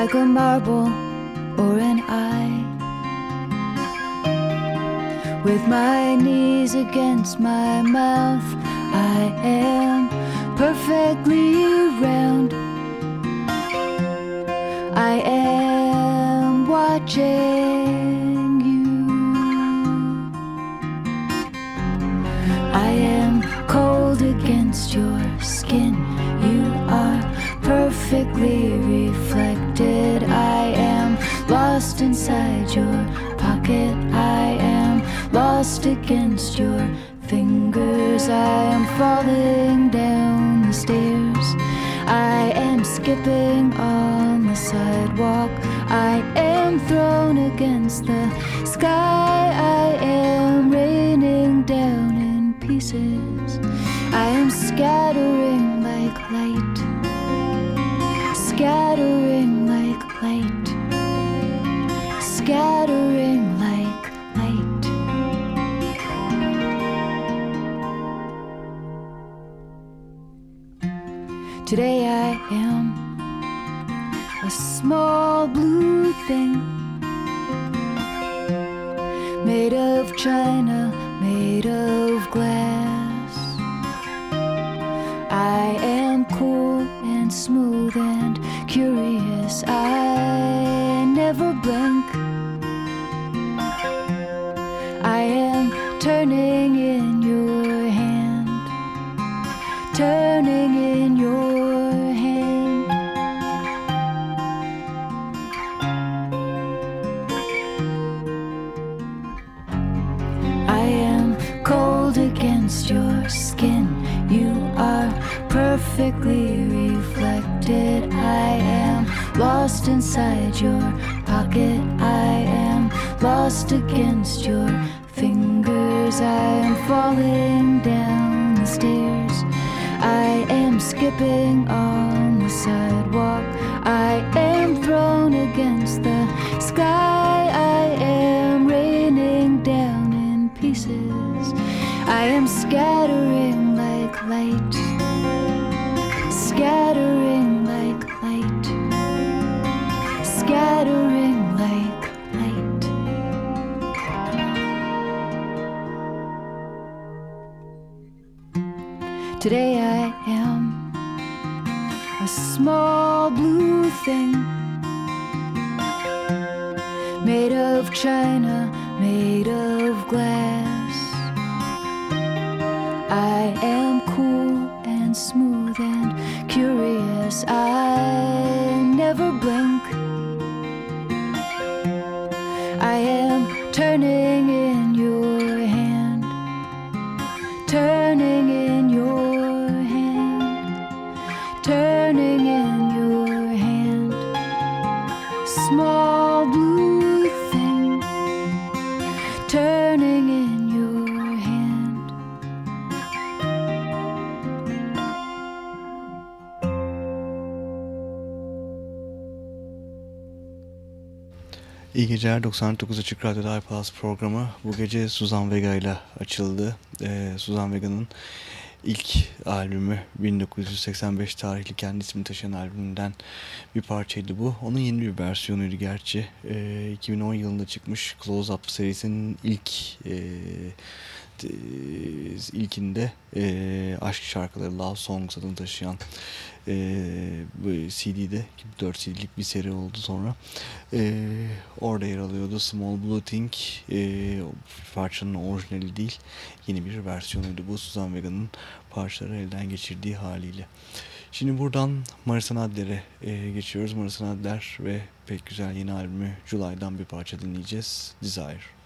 like a marble or an eye, with my knees against my mouth. I am perfectly round. I am watching I am falling down the stairs. I am skipping on the sidewalk. I am thrown against the sky. I am raining down in pieces. I am scattering Today I am a small blue thing made of china, made of glass. I am cool and smooth and curious. I never blink. I am turning lost against your fingers. I am falling down the stairs. I am skipping on the sidewalk. I am thrown against the sky. I am raining down in pieces. I am scattering Today I am a small blue thing made of china, made of glass. I am cool and smooth and curious. I never blink. I am turning geceler 99 Açık Radyo'da iPlus programı bu gece Suzan Vega ile açıldı. Ee, Suzan Vega'nın ilk albümü 1985 tarihli kendi ismini taşıyan albümünden bir parçaydı bu. Onun yeni bir versiyonuydu gerçi. Ee, 2010 yılında çıkmış Close Up serisinin ilk e, ilkinde e, aşk şarkıları Love Songs adını taşıyan e, CD'de 4 CD'lik bir seri oldu sonra. E, orada yer alıyordu Small Blue Thing. E, parçanın orijinali değil. Yeni bir versiyonuydu bu Suzan Vega'nın parçaları elden geçirdiği haliyle. Şimdi buradan Marisa Nadler'e e, geçiyoruz. Marisa Nadler ve pek güzel yeni albümü July'dan bir parça dinleyeceğiz. Desire.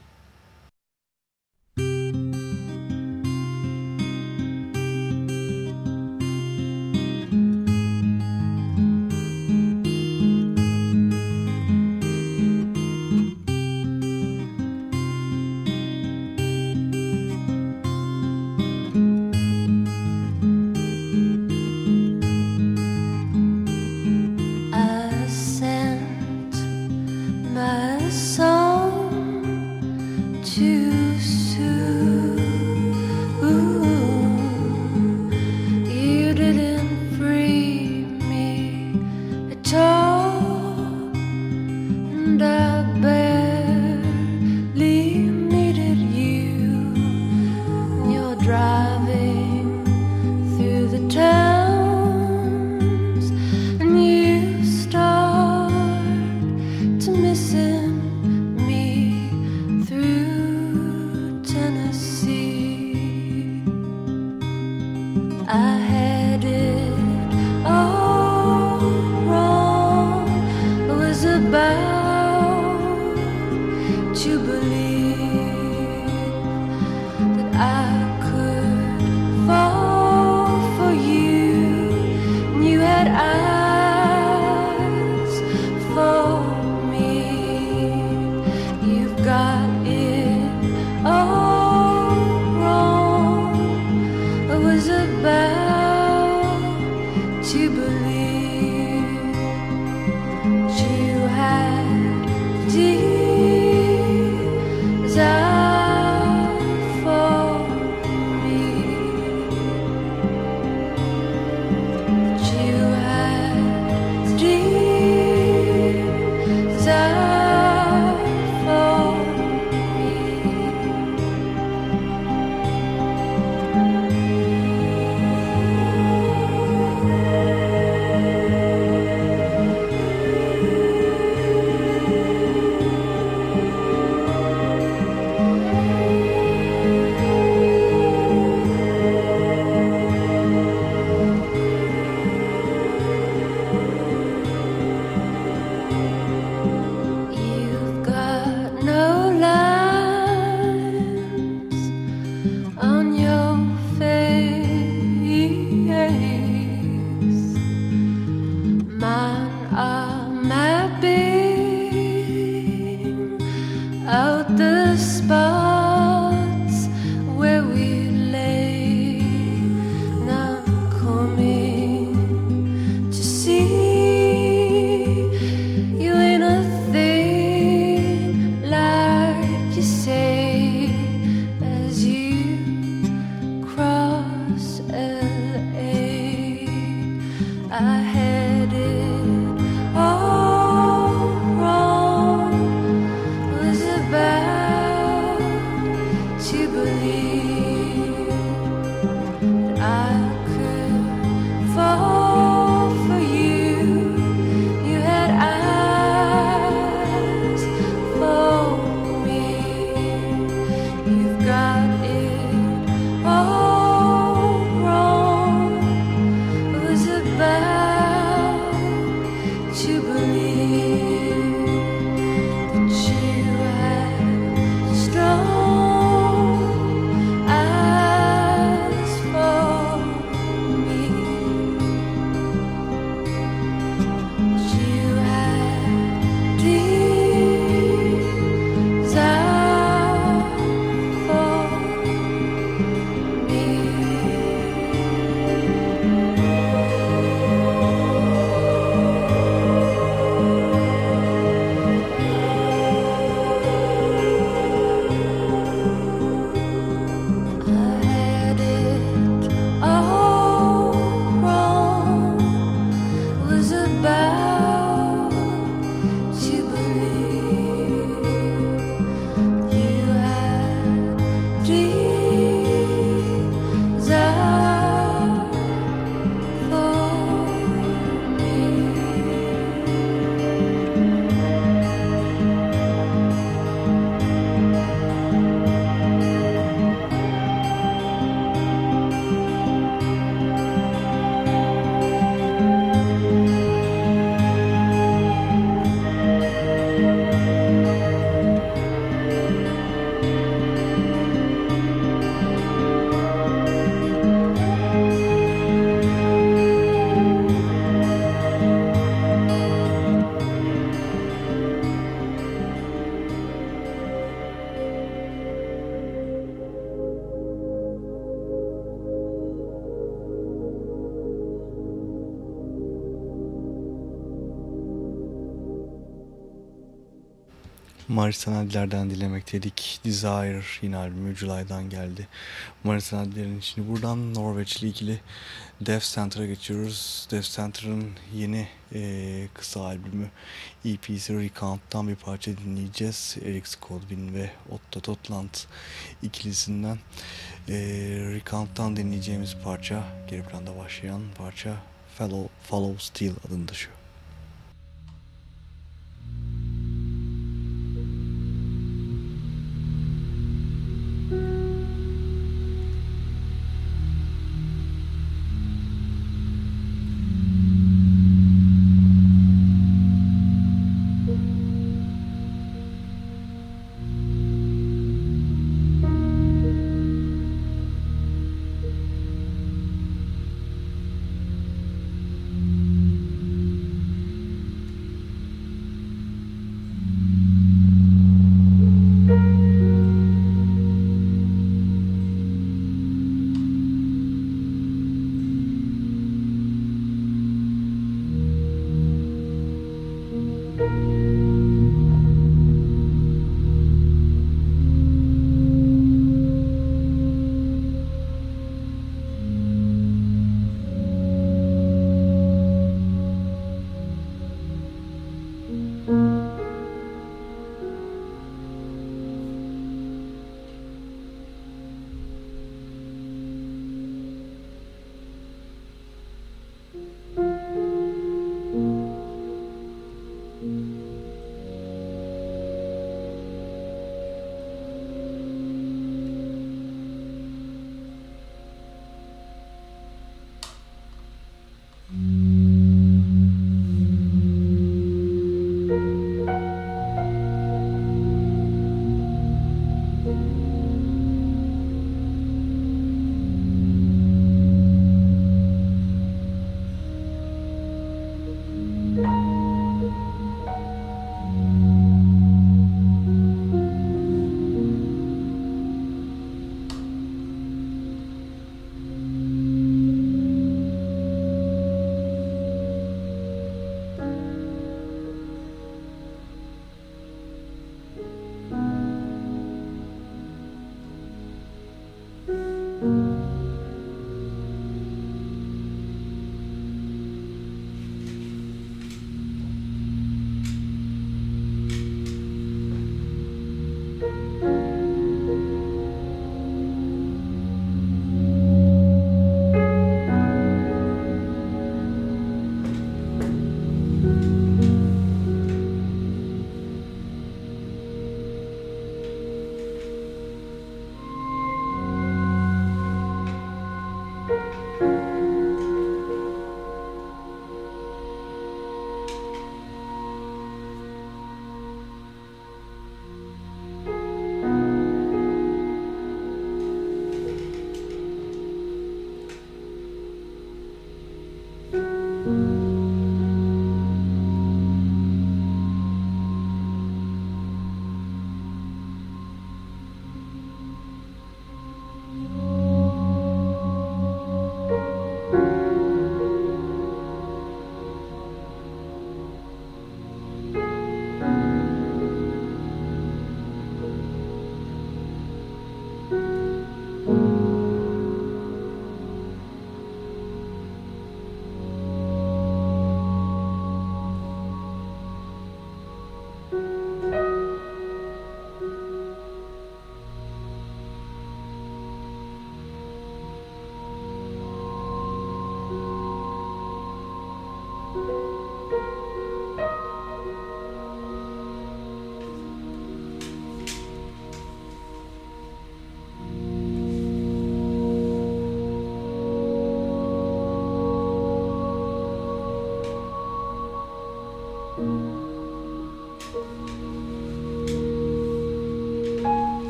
Marisa Nadiler'den dilemekteydik. Desire yine albümü July'dan geldi. Marisa Nadiler'in şimdi buradan Norveç'li ikili Death Center'a geçiyoruz. Death Center'ın yeni e, kısa albümü EP'si Recount'tan bir parça dinleyeceğiz. Eric Skolvin ve Otto Totland ikilisinden e, Recount'tan dinleyeceğimiz parça geri planda başlayan parça Follow, Follow Steel adını taşıyor.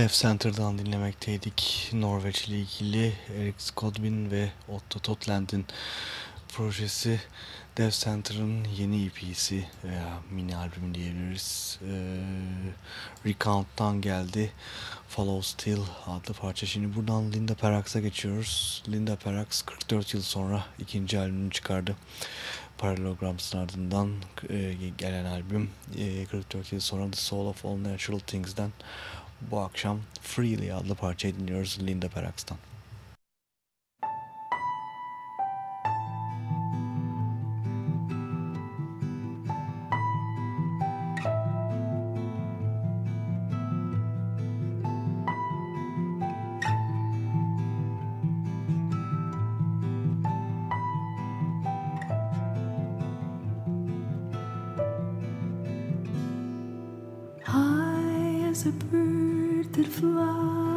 Dev Center'dan dinlemekteydik. Norveç ile ilgili Erik Skodvin ve Otto Totland'in projesi Dev Center'ın yeni EP'si veya mini albüm diyebiliriz. Ee, Recount'tan geldi. Follow Still adlı parça. Şimdi buradan Linda Perax'a geçiyoruz. Linda Perax 44 yıl sonra ikinci albümünü çıkardı. Parallelograms'ın ardından e, gelen albüm e, 44 yıl sonra The Soul of All Natural Things'den bu akşam Freely adlı parçayı dinliyoruz Linda Perax'tan. as a bird drifted fly.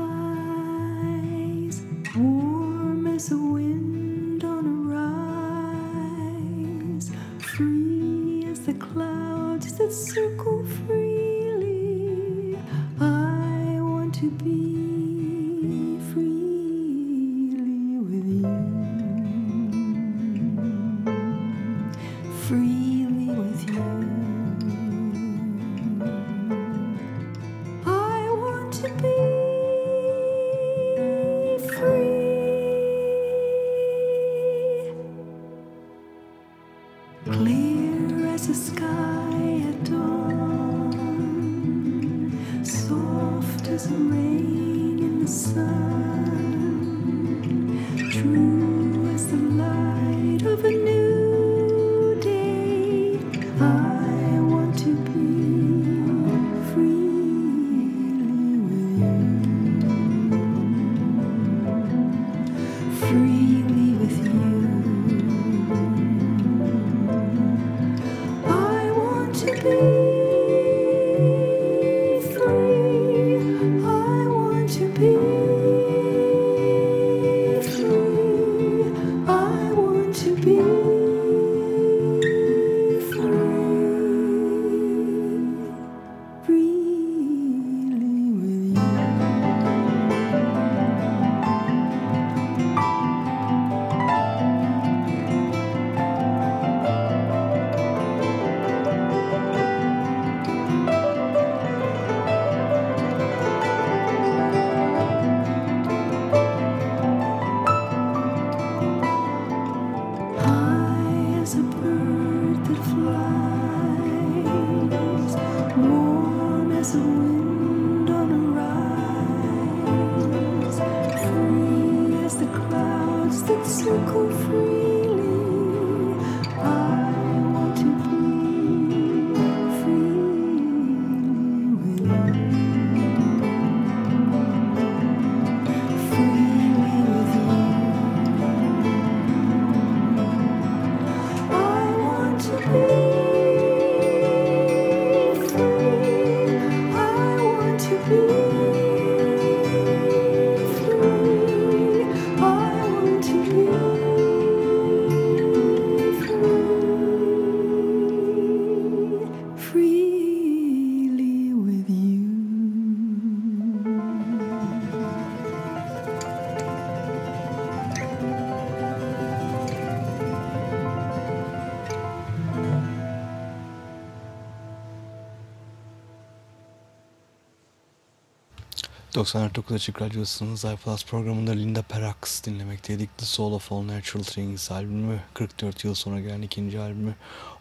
...99 Açık Radyosu'nun iPlus programında Linda Perax dinlemekteydik. The Soul of All Natural Things albümü 44 yıl sonra gelen ikinci albümü.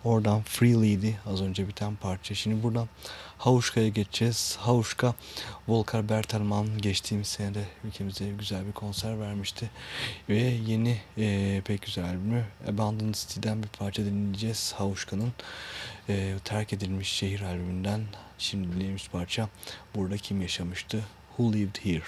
Oradan Freely'di az önce biten parça. Şimdi buradan Havuşka'ya geçeceğiz. Havuşka, Volker Bertelmann geçtiğimiz senede ülkemize güzel bir konser vermişti. Ve yeni e, pek güzel albümü Abandoned City'den bir parça dinleyeceğiz. Havuşka'nın e, terk edilmiş şehir albümünden şimdi dinlediğimiz parça Burada Kim Yaşamıştı? Who Lived Here?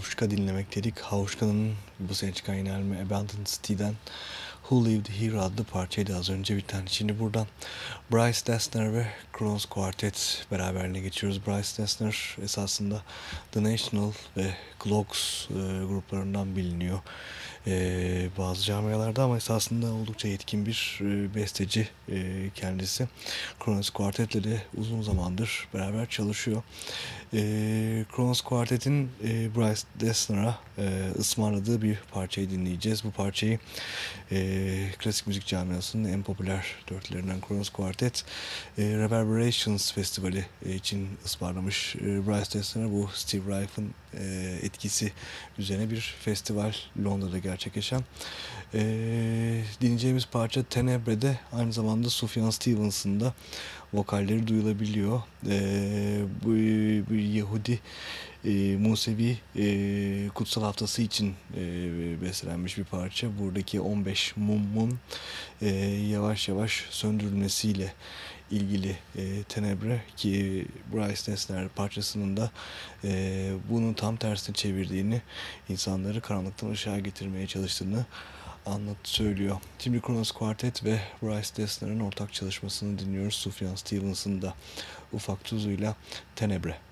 Havuşka dinlemek dedik. Havuşka'nın bu sene çıkan yeni albümü Abandoned City'den Who Lived Here adlı parçaydı az önce biten. Şimdi buradan Bryce Dessner ve Kronos Quartet beraberliğine geçiyoruz. Bryce Dessner esasında The National ve Clocks e, gruplarından biliniyor e, bazı camialarda ama esasında oldukça yetkin bir e, besteci e, kendisi. Kronos Quartet'le de uzun zamandır beraber çalışıyor. E, Kronos Quartet'in e, Bryce Dessner'a e, ısmarladığı bir parçayı dinleyeceğiz. Bu parçayı e, klasik müzik camiasının en popüler dörtlerinden Kronos Quartet e, Reverberations Festivali e, için ısmarlamış e, Bryce Dessner'a bu Steve Reich'ın e, etkisi üzerine bir festival Londra'da gerçekleşen. E, dinleyeceğimiz parça Tenebre'de aynı zamanda Sufjan Stevens'ın da vokalleri duyulabiliyor. E, bu, bu Yahudi e, Musevi e, kutsal haftası için e, bestelenmiş bir parça. Buradaki 15 mumun e, yavaş yavaş söndürülmesiyle ilgili e, Tenebre ki Bryce Dessner parçasının da e, bunun tam tersini çevirdiğini, insanları karanlıktan ışığa getirmeye çalıştığını anlat söylüyor. Şimdi Kronos Quartet ve Bryce Dessner'ın ortak çalışmasını dinliyoruz. Sufjan Stevens'ın da ufak tuzuyla Tenebre.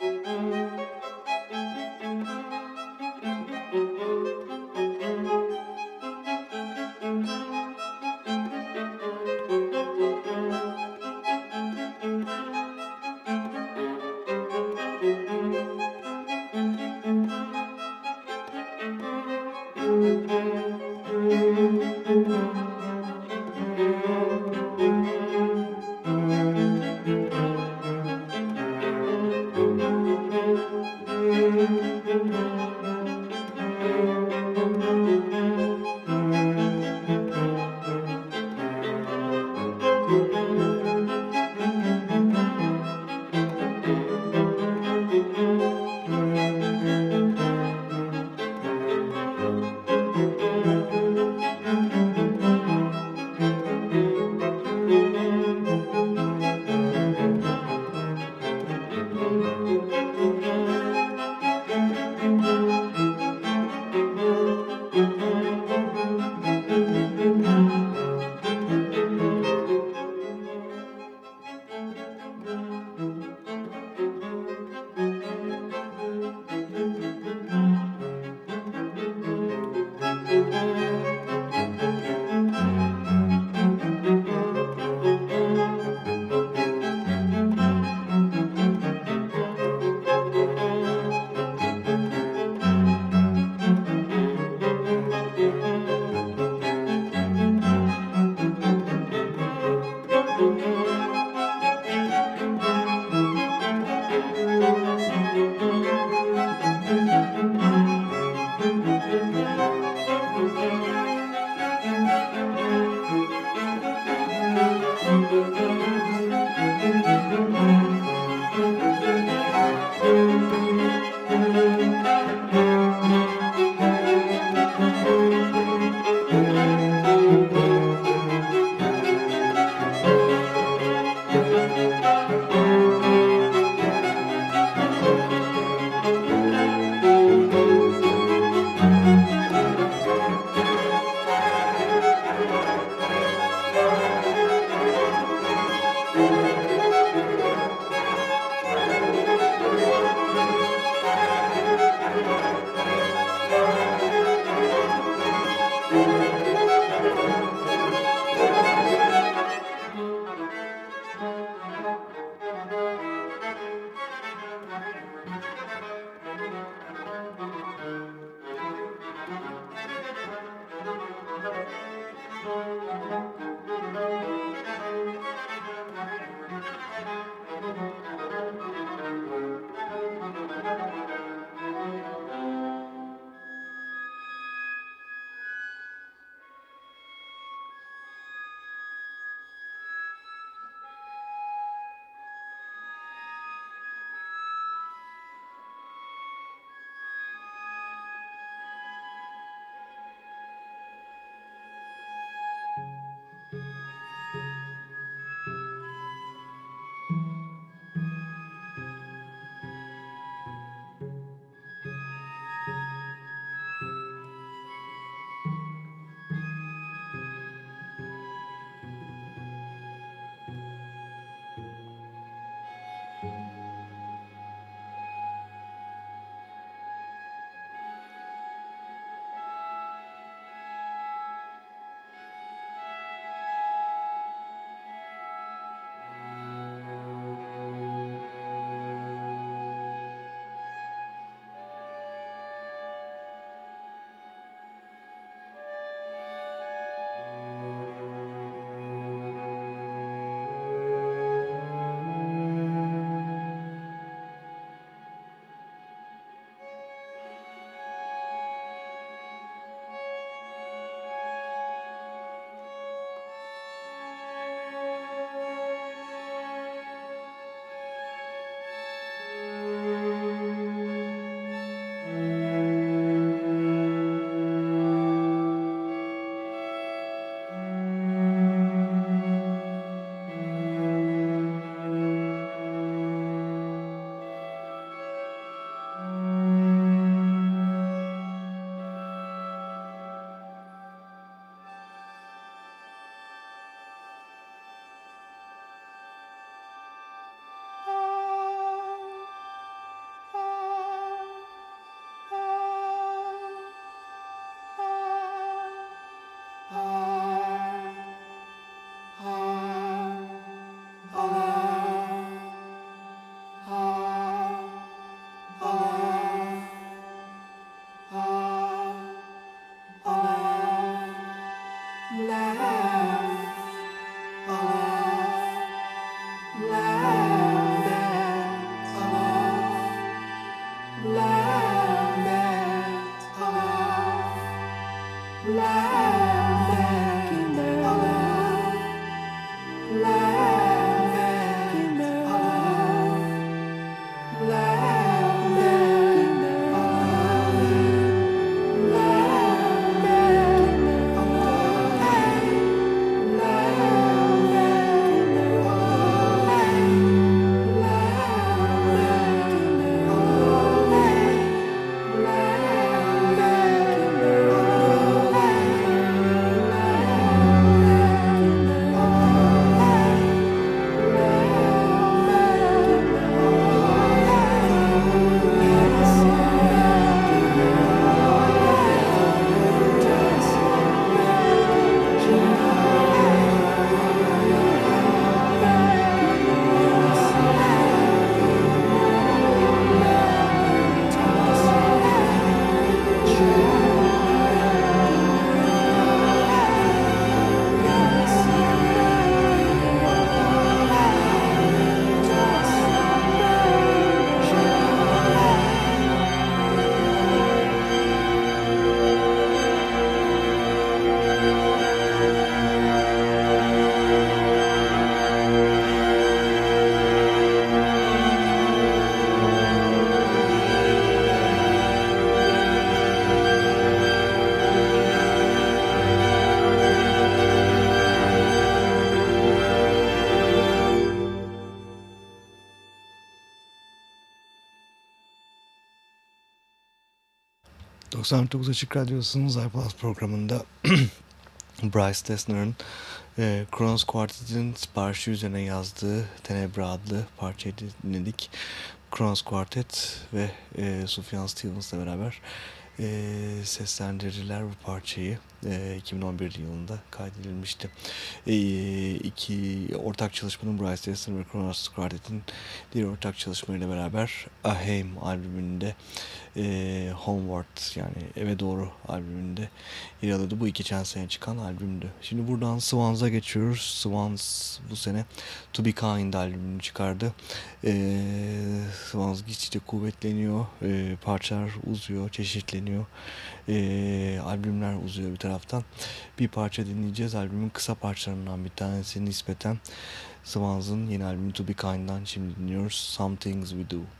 Mm-hmm. 99 Açık Radyosu'nun iPlus programında Bryce Dessner'ın e, Kronos Quartet'in siparişi üzerine yazdığı Tenebra adlı parçayı dinledik. Kronos Quartet ve e, Sufjan Stevens'la beraber e, seslendirdiler bu parçayı. E, 2011 yılında kaydedilmişti. E, iki ortak çalışmanın Bryce Dessner ve Kronos Quartet'in diğer ortak çalışmalarıyla beraber Aheim albümünde e, Homeward yani eve doğru albümünde yer alıyordu. Bu geçen sene çıkan albümdü. Şimdi buradan Swans'a geçiyoruz. Swans bu sene To Be Kind albümünü çıkardı. E, Swans gittikçe kuvvetleniyor. E, parçalar uzuyor, çeşitleniyor. E, albümler uzuyor bir taraftan. Bir parça dinleyeceğiz. Albümün kısa parçalarından bir tanesi nispeten Swans'ın yeni albümü To Be Kind'dan şimdi dinliyoruz. Some Things We Do.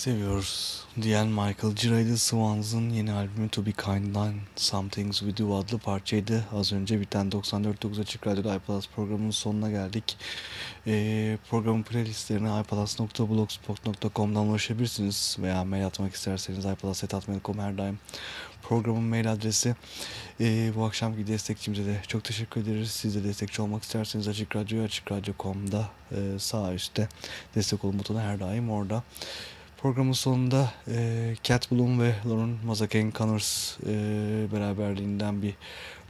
Seviyoruz diyen Michael Giray'dı Swans'ın yeni albümü To Be Kind'dan Some Things We Do adlı parçaydı. Az önce biten 94.9 Açık Radyo'da iPlus programının sonuna geldik. Ee, programın playlistlerine iPlus.blogspot.com'dan ulaşabilirsiniz veya mail atmak isterseniz iPlus.com her daim programın mail adresi. Ee, bu akşamki destekçimize de çok teşekkür ederiz. Siz de destekçi olmak isterseniz Açık Radyo Açık Radyo.com'da e, sağ üstte destek olun butonu her daim orada. Programın sonunda e, Cat Bloom ve Lauren Mazakane Connors e, beraberliğinden bir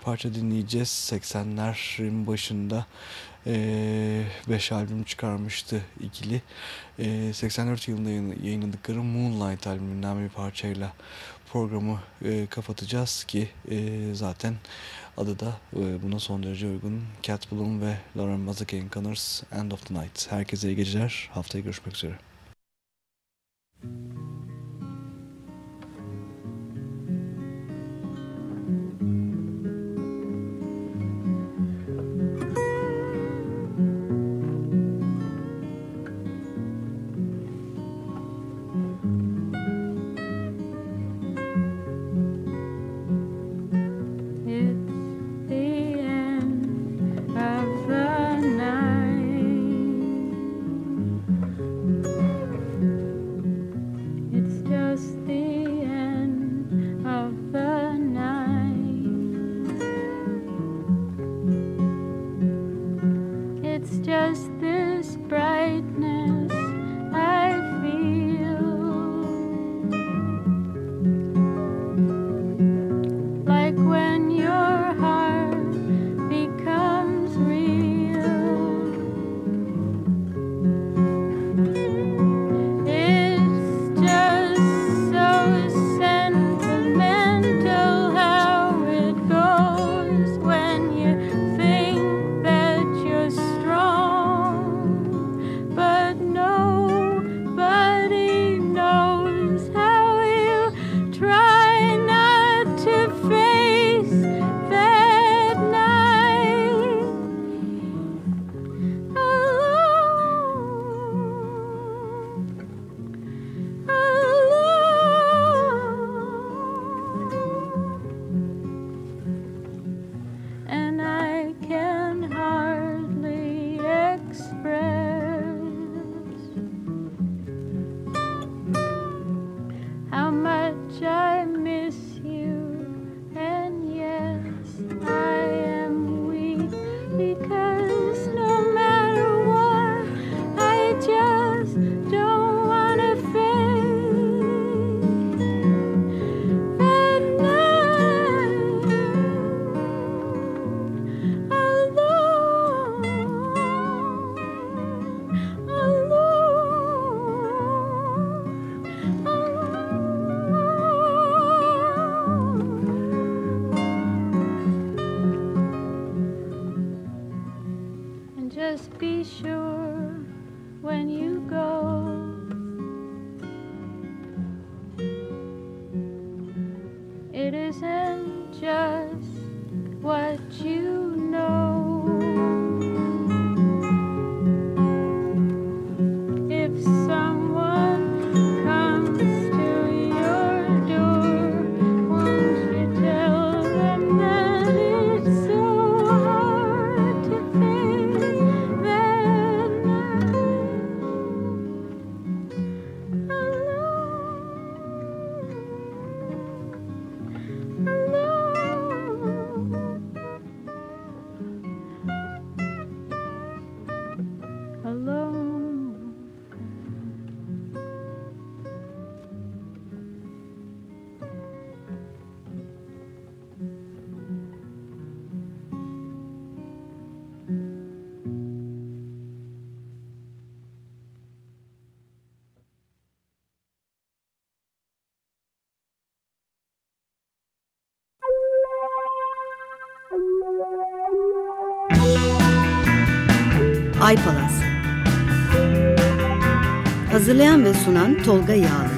parça dinleyeceğiz. 80'lerin başında 5 e, albüm çıkarmıştı ikili. E, 84 yılında yayınladıkları Moonlight albümünden bir parçayla programı e, kapatacağız ki e, zaten adı da e, buna son derece uygun. Cat Bloom ve Lauren Mazakane Connors End of the Night. Herkese iyi geceler. Haftaya görüşmek üzere. Ay Palas Hazırlayan sunan Tolga Yağlı